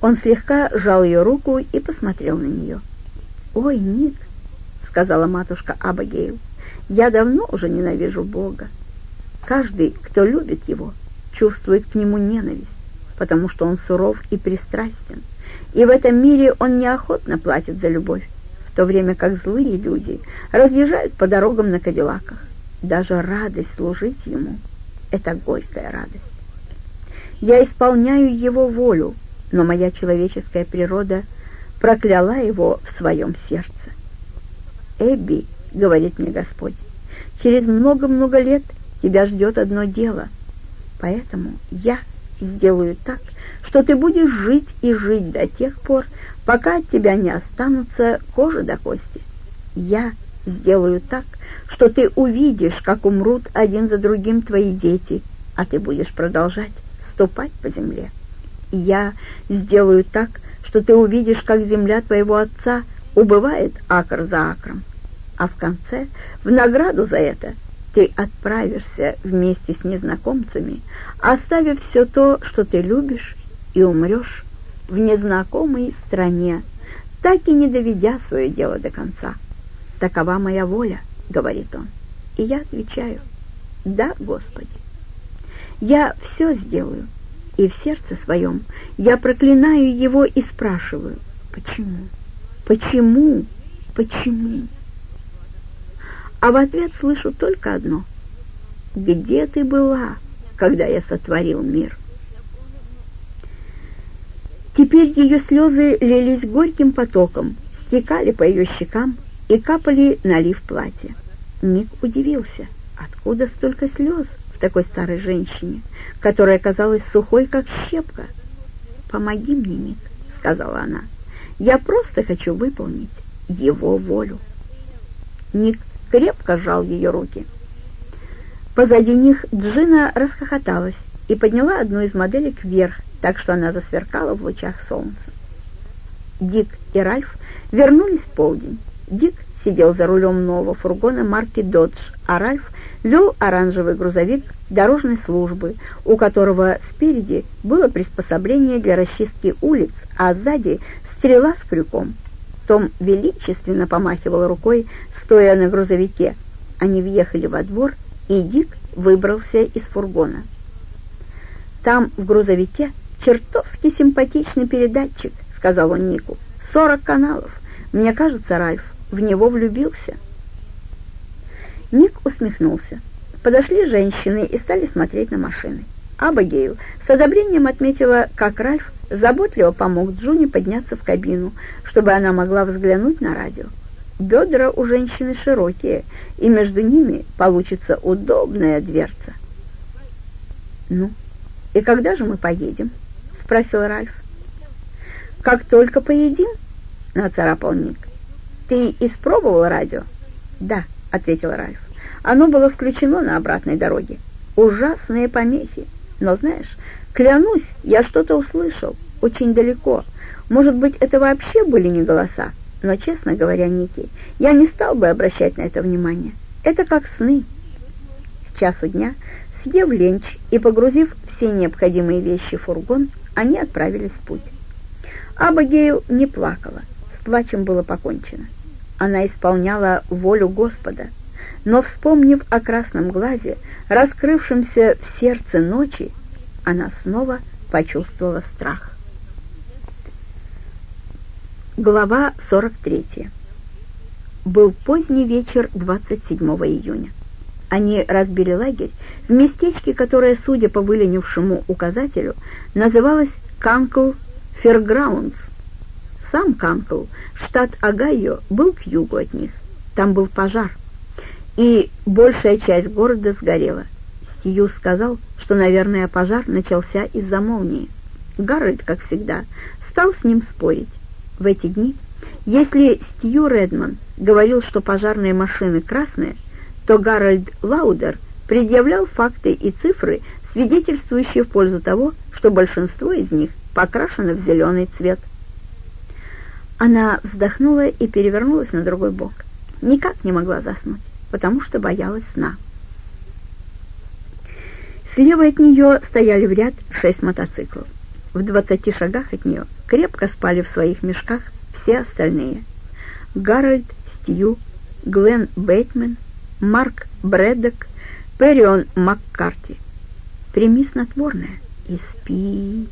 Он слегка сжал ее руку и посмотрел на нее. «Ой, Ник», — сказала матушка Абагейл, — «я давно уже ненавижу Бога. Каждый, кто любит Его, чувствует к Нему ненависть, потому что Он суров и пристрастен, и в этом мире Он неохотно платит за любовь, в то время как злые люди разъезжают по дорогам на кадиллаках. Даже радость служить Ему — это горькая радость. Я исполняю Его волю, но моя человеческая природа прокляла Его в своем сердце. «Эбби», — говорит мне Господь, — «через много-много лет тебя ждет одно дело, поэтому я сделаю так, что ты будешь жить и жить до тех пор, пока от тебя не останутся кожа до кости. Я сделаю так, что ты увидишь, как умрут один за другим твои дети, а ты будешь продолжать ступать по земле. Я сделаю так, что ты увидишь, как земля твоего отца убывает акр за акром, а в конце, в награду за это, ты отправишься вместе с незнакомцами, оставив все то, что ты любишь, и умрешь в незнакомой стране, так и не доведя свое дело до конца. «Такова моя воля», — говорит он. И я отвечаю, «Да, Господи». Я все сделаю, и в сердце своем я проклинаю его и спрашиваю, почему, почему, почему? А в ответ слышу только одно, где ты была, когда я сотворил мир? Теперь ее слезы лились горьким потоком, стекали по ее щекам и капали на лиф платья. Ник удивился, откуда столько слез? Такой старой женщине, которая казалась сухой, как щепка. «Помоги мне, Ник», — сказала она. «Я просто хочу выполнить его волю». Ник крепко сжал ее руки. Позади них Джина расхохоталась и подняла одну из моделек вверх, так что она засверкала в лучах солнца. Дик и Ральф вернулись в полдень. Дик сидел за рулем нового фургона марки «Додж», а Ральф вел оранжевый грузовик дорожной службы, у которого спереди было приспособление для расчистки улиц, а сзади стрела с крюком. Том величественно помахивал рукой, стоя на грузовике. Они въехали во двор, и Дик выбрался из фургона. «Там, в грузовике, чертовски симпатичный передатчик», — сказал он Нику. «Сорок каналов. Мне кажется, Ральф в него влюбился». Ник усмехнулся. Подошли женщины и стали смотреть на машины. Абагейл с одобрением отметила, как Ральф заботливо помог Джуни подняться в кабину, чтобы она могла взглянуть на радио. Бедра у женщины широкие, и между ними получится удобная дверца. «Ну, и когда же мы поедем?» — спросил Ральф. «Как только поедим?» — нацарапал Ник. «Ты испробовал радио?» «Да», — ответил Ральф. «Оно было включено на обратной дороге. Ужасные помехи. Но знаешь, клянусь, я что-то услышал, очень далеко. Может быть, это вообще были не голоса. Но, честно говоря, Ники, я не стал бы обращать на это внимание. Это как сны». К часу дня, съев ленч и погрузив все необходимые вещи в фургон, они отправились в путь. Абагейл не плакала, с плачем было покончено. Она исполняла волю Господа, но, вспомнив о красном глазе, раскрывшемся в сердце ночи, она снова почувствовала страх. Глава 43. Был поздний вечер 27 июня. Они разбили лагерь в местечке, которое, судя по выленившему указателю, называлось Канкл Ферграундс, сам Канкл, штат Огайо, был к югу от них. Там был пожар, и большая часть города сгорела. Стью сказал, что, наверное, пожар начался из-за молнии. Гарольд, как всегда, стал с ним спорить. В эти дни, если Стью Редман говорил, что пожарные машины красные, то Гарольд Лаудер предъявлял факты и цифры, свидетельствующие в пользу того, что большинство из них покрашено в зеленый цвет. Она вздохнула и перевернулась на другой бок. Никак не могла заснуть, потому что боялась сна. Слева от нее стояли в ряд шесть мотоциклов. в двадцати шагах от нее крепко спали в своих мешках все остальные. Гарольд Стью, Глен Бейтмен, Марк Брэддок, Перион Маккарти. Прими снотворное и спи.